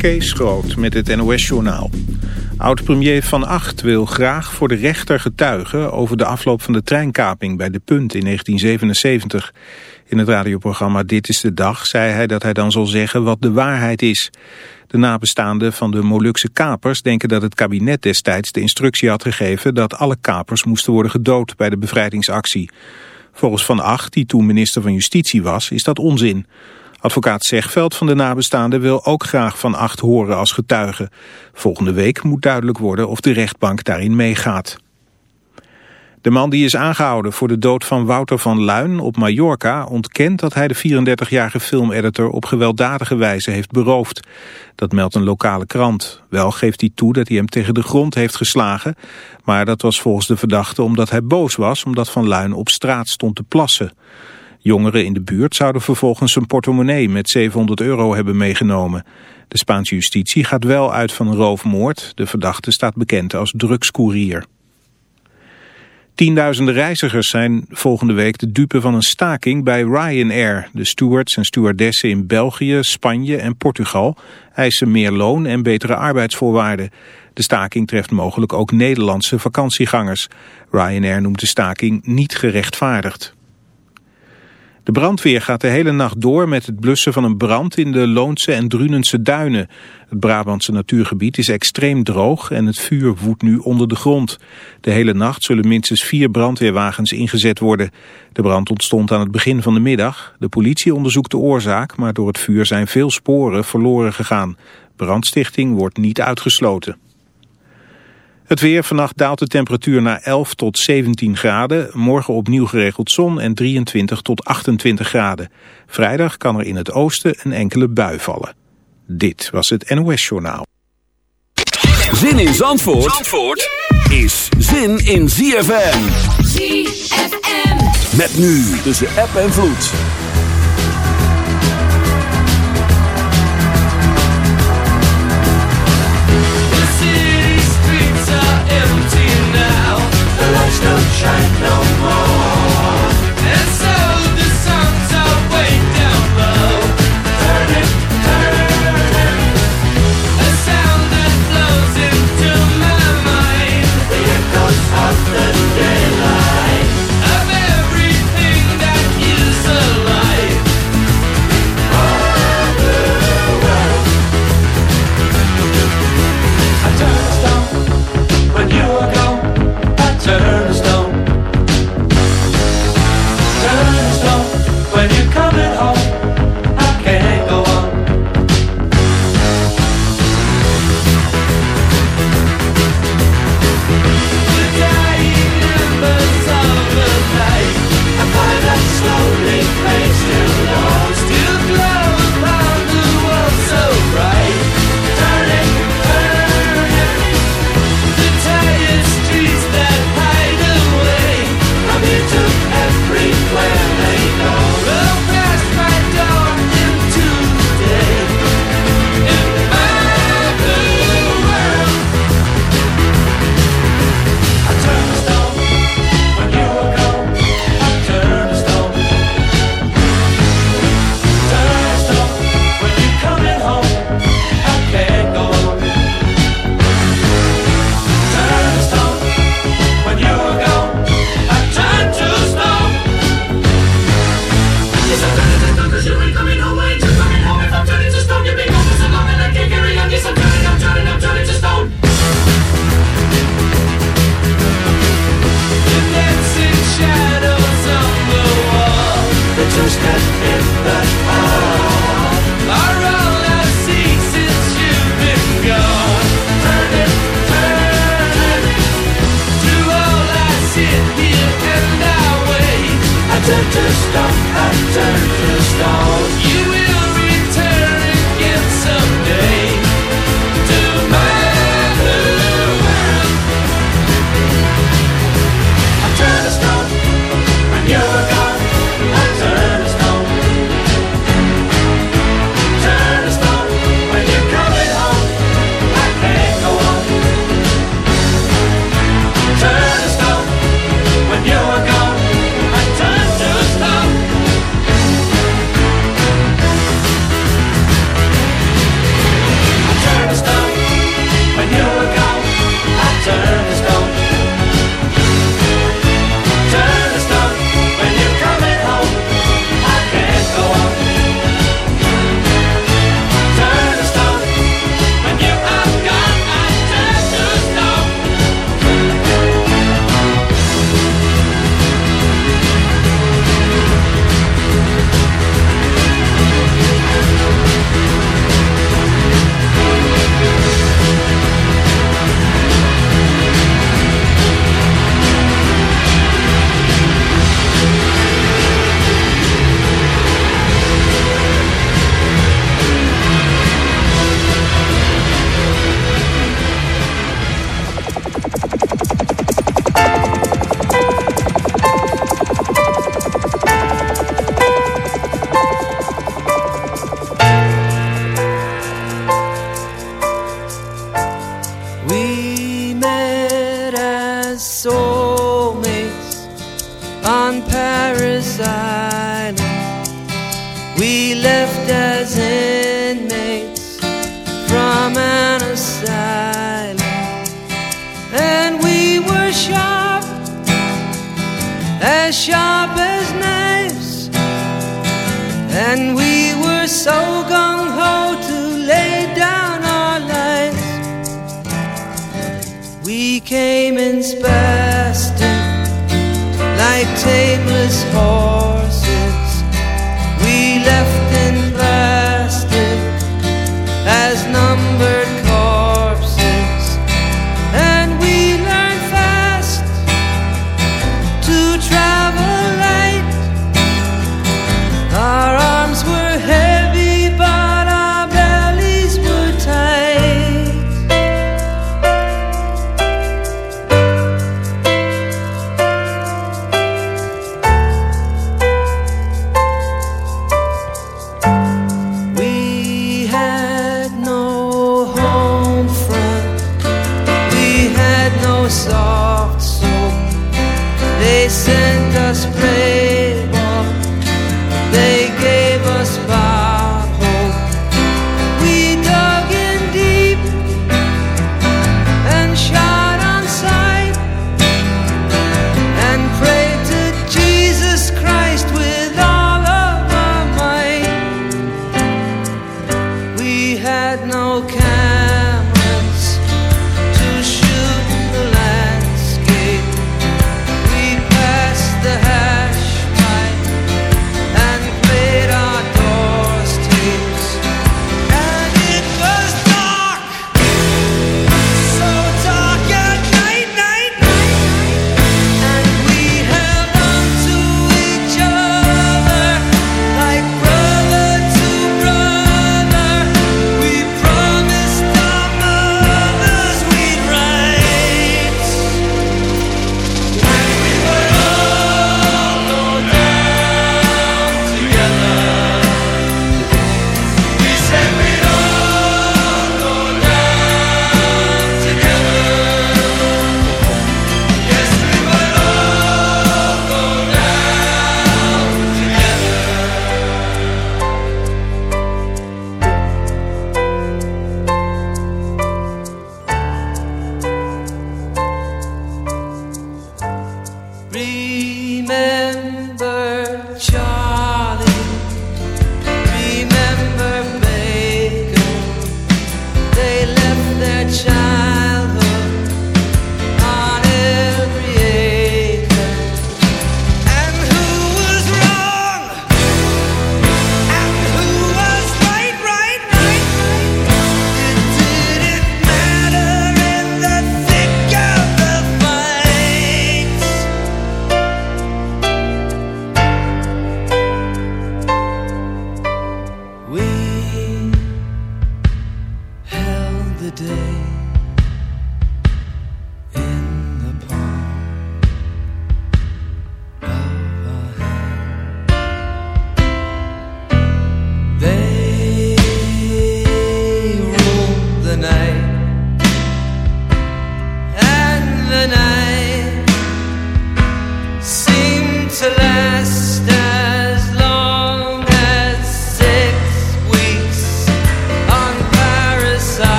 Kees Groot met het NOS-journaal. Oud-premier Van Acht wil graag voor de rechter getuigen... over de afloop van de treinkaping bij De Punt in 1977. In het radioprogramma Dit is de Dag zei hij dat hij dan zal zeggen wat de waarheid is. De nabestaanden van de Molukse kapers denken dat het kabinet destijds de instructie had gegeven... dat alle kapers moesten worden gedood bij de bevrijdingsactie. Volgens Van Acht, die toen minister van Justitie was, is dat onzin... Advocaat Zegveld van de nabestaanden wil ook graag van acht horen als getuige. Volgende week moet duidelijk worden of de rechtbank daarin meegaat. De man die is aangehouden voor de dood van Wouter van Luin op Mallorca ontkent dat hij de 34-jarige filmeditor op gewelddadige wijze heeft beroofd. Dat meldt een lokale krant. Wel geeft hij toe dat hij hem tegen de grond heeft geslagen, maar dat was volgens de verdachte omdat hij boos was omdat Van Luin op straat stond te plassen. Jongeren in de buurt zouden vervolgens een portemonnee met 700 euro hebben meegenomen. De Spaanse justitie gaat wel uit van roofmoord. De verdachte staat bekend als drugscourier. Tienduizenden reizigers zijn volgende week de dupe van een staking bij Ryanair. De stewards en stewardessen in België, Spanje en Portugal eisen meer loon en betere arbeidsvoorwaarden. De staking treft mogelijk ook Nederlandse vakantiegangers. Ryanair noemt de staking niet gerechtvaardigd. De brandweer gaat de hele nacht door met het blussen van een brand in de Loonse en Drunense duinen. Het Brabantse natuurgebied is extreem droog en het vuur woedt nu onder de grond. De hele nacht zullen minstens vier brandweerwagens ingezet worden. De brand ontstond aan het begin van de middag. De politie onderzoekt de oorzaak, maar door het vuur zijn veel sporen verloren gegaan. Brandstichting wordt niet uitgesloten. Het weer, vannacht daalt de temperatuur naar 11 tot 17 graden. Morgen opnieuw geregeld zon en 23 tot 28 graden. Vrijdag kan er in het oosten een enkele bui vallen. Dit was het NOS Journaal. Zin in Zandvoort, Zandvoort is zin in ZFM. ZFM. Met nu tussen app en vloed. don't shine no more.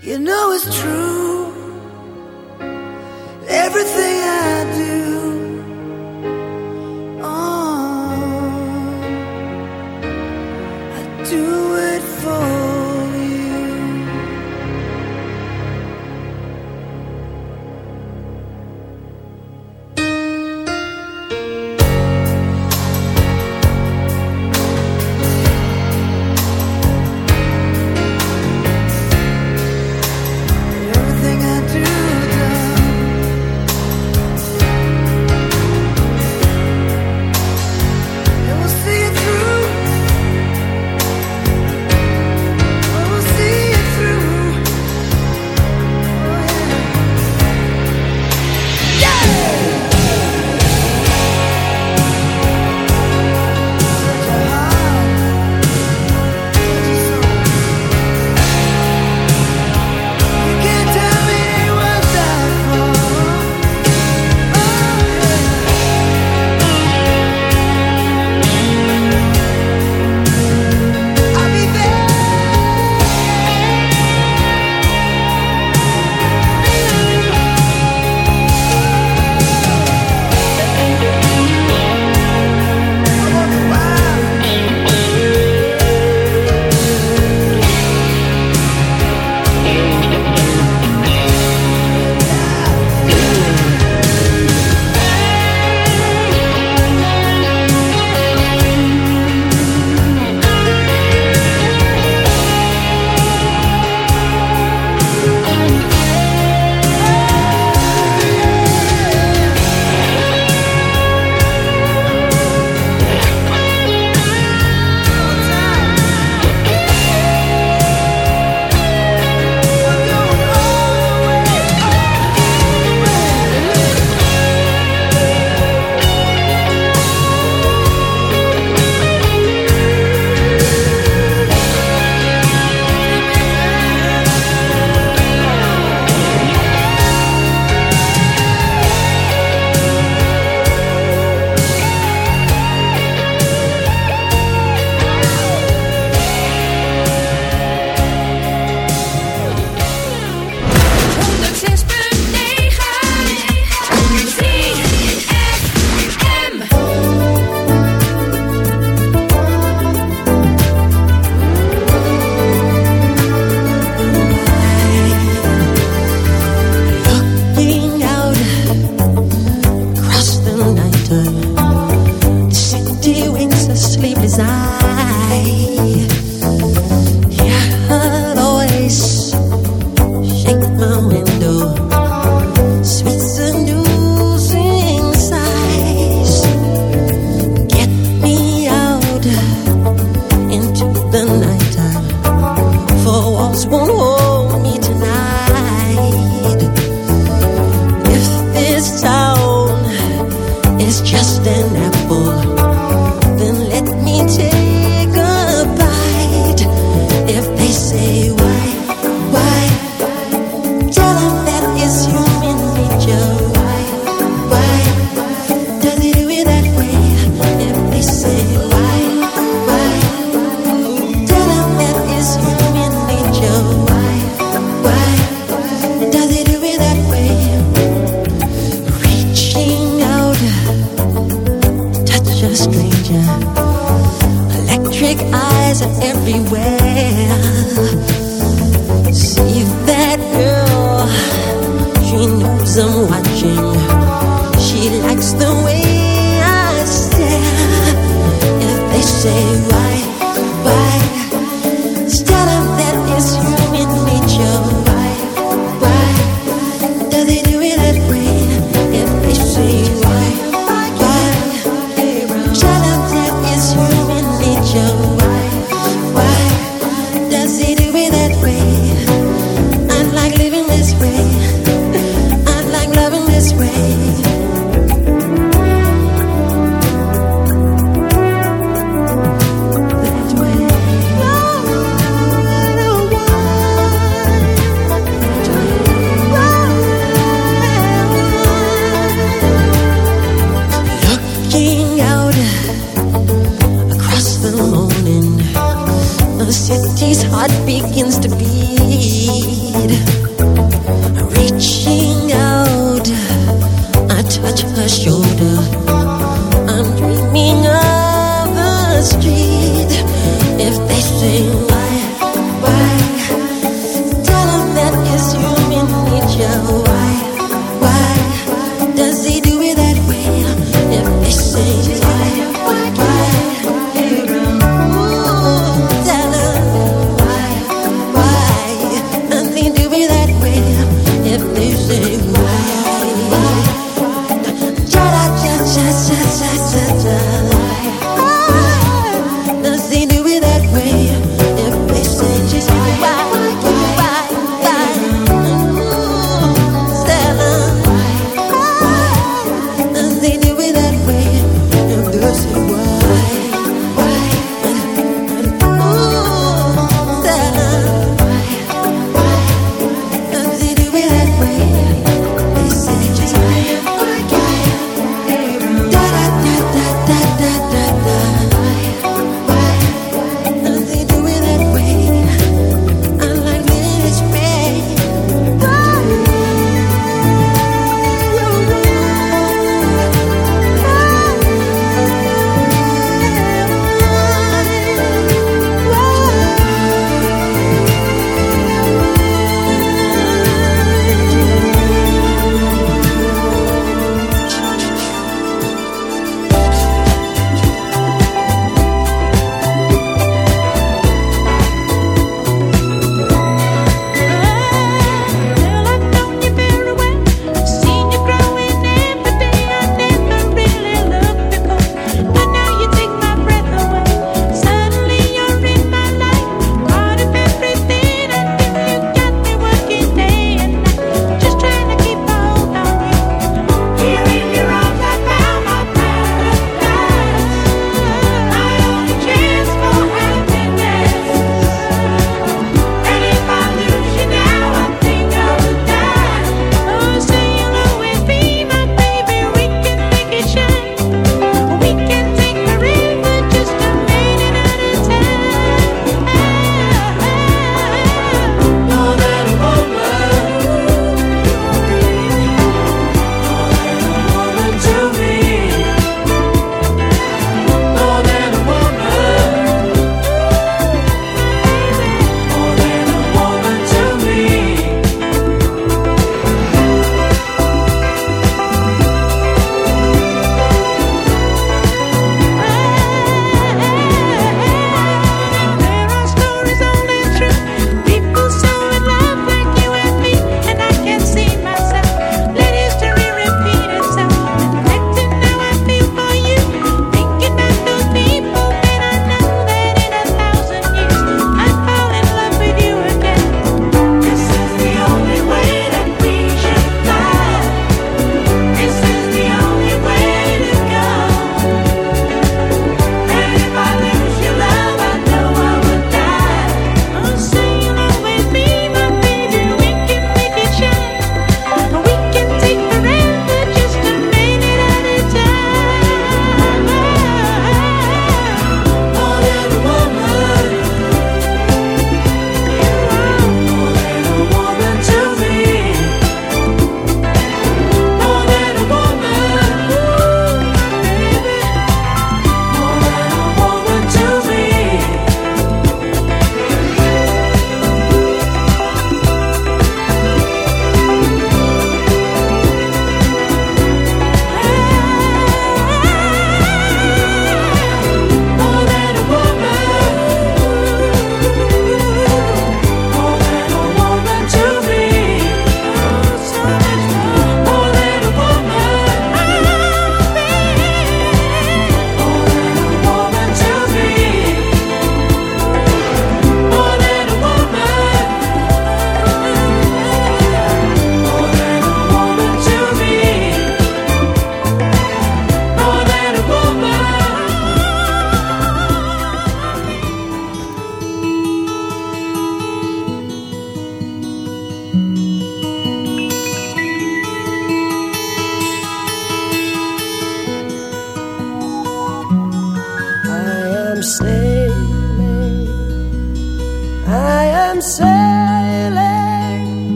You know it's true. Everything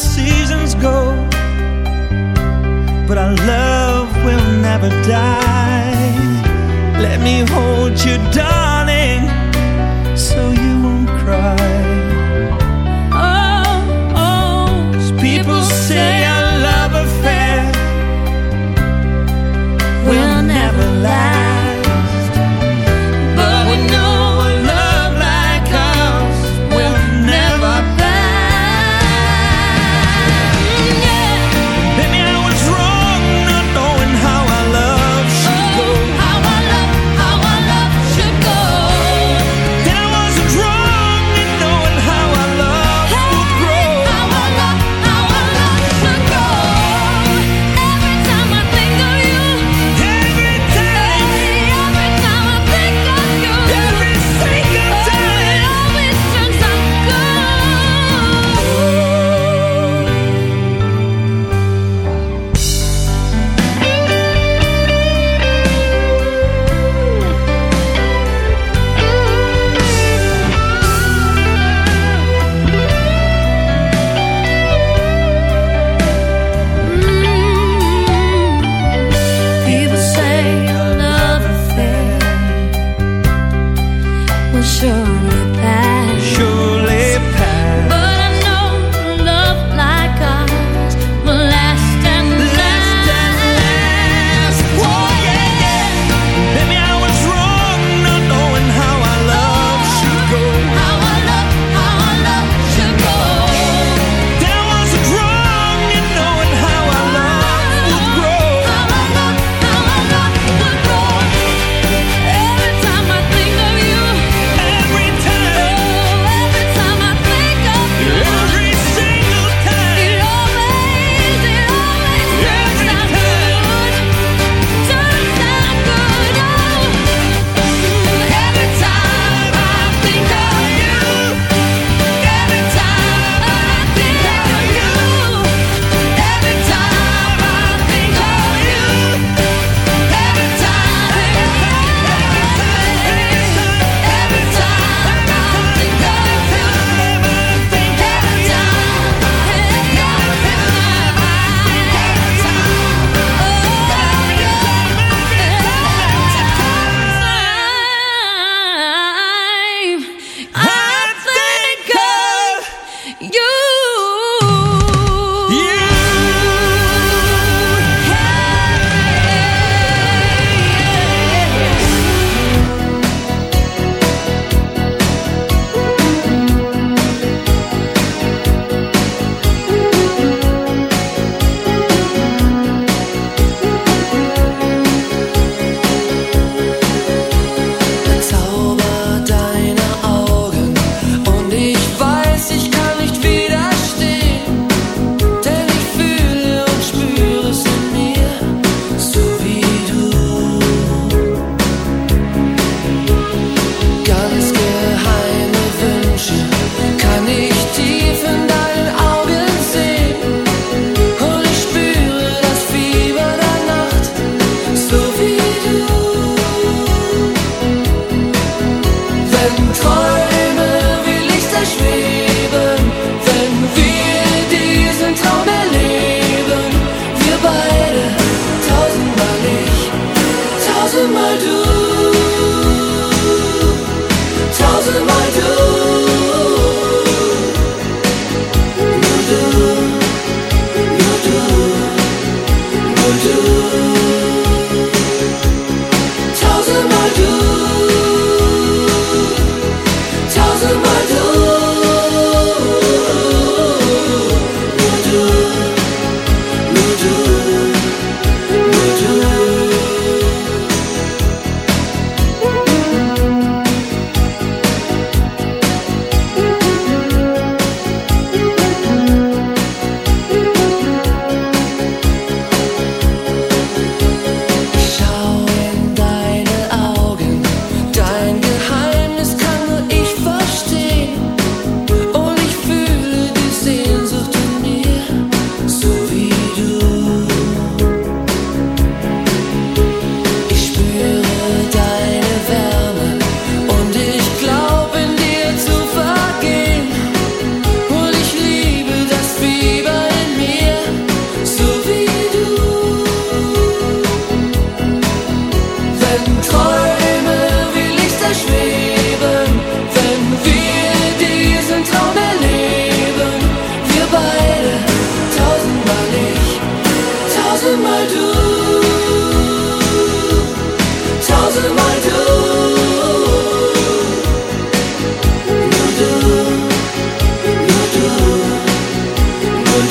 seasons go, but our love will never die. Let me hold you, darling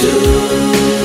do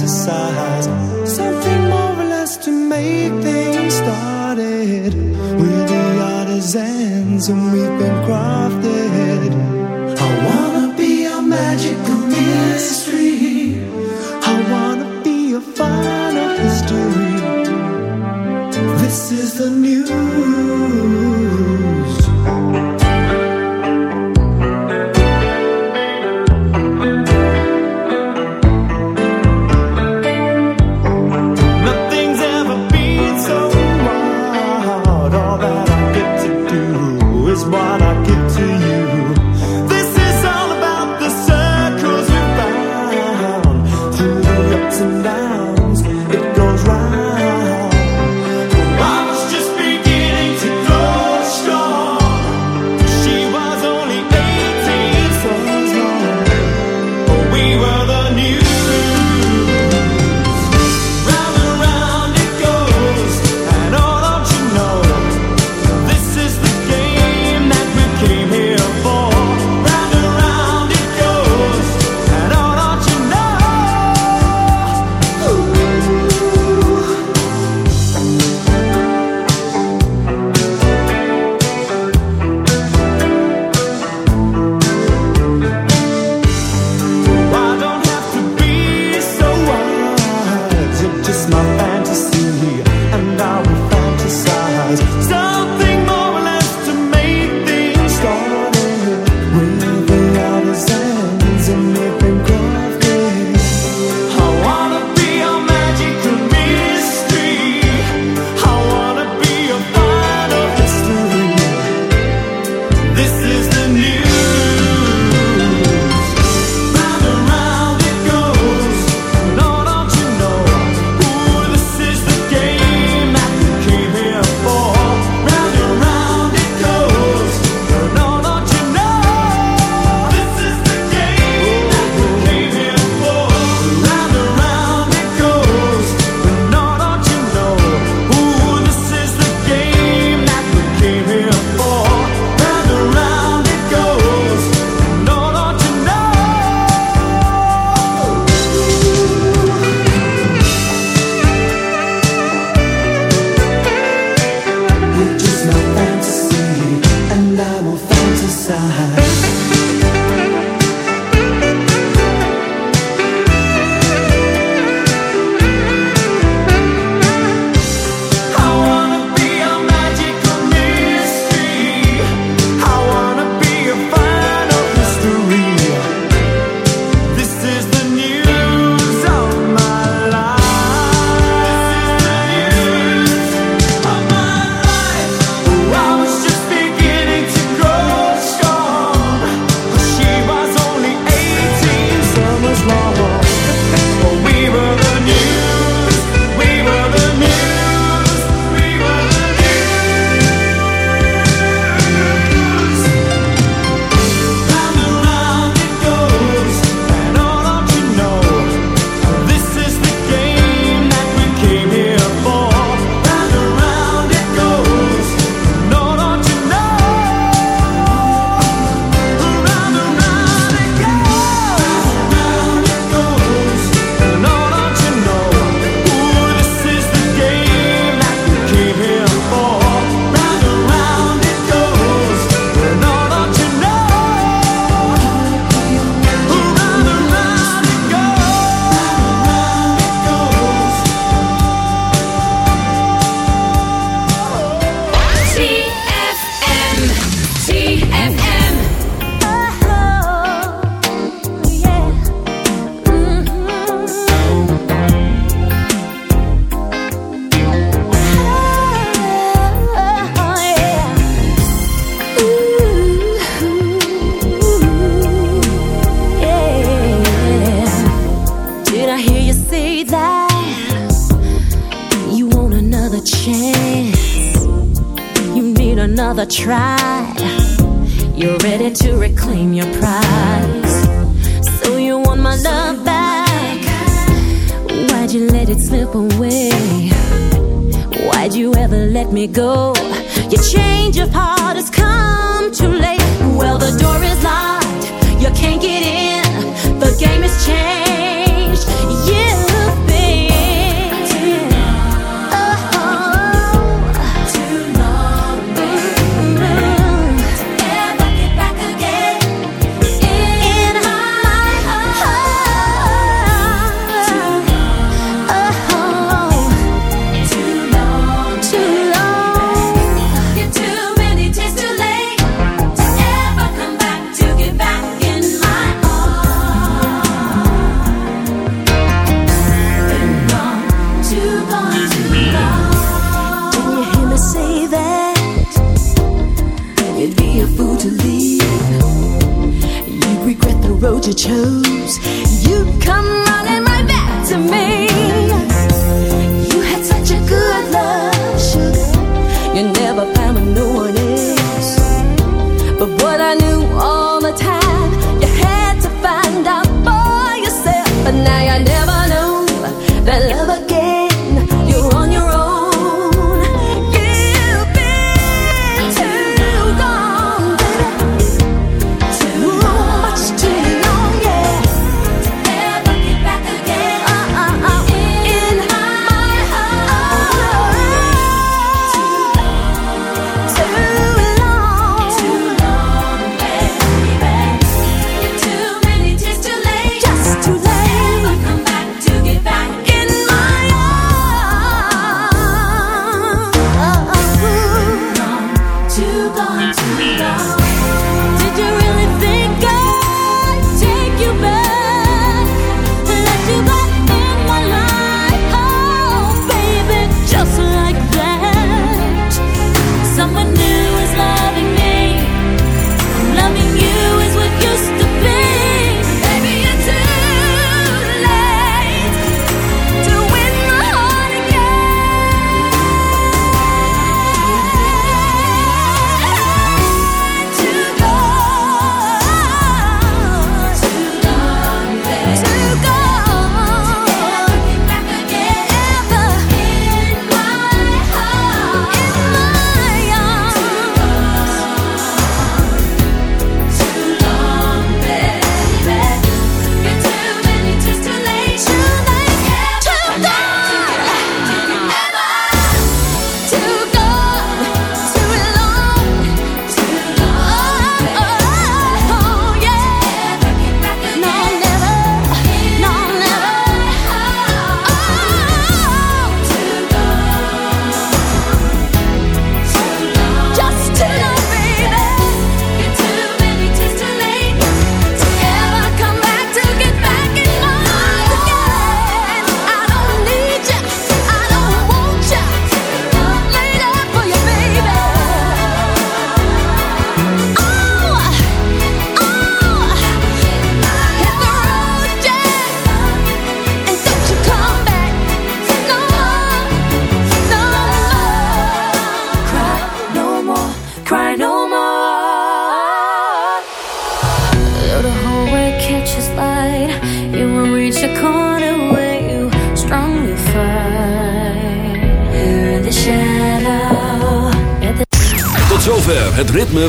to side.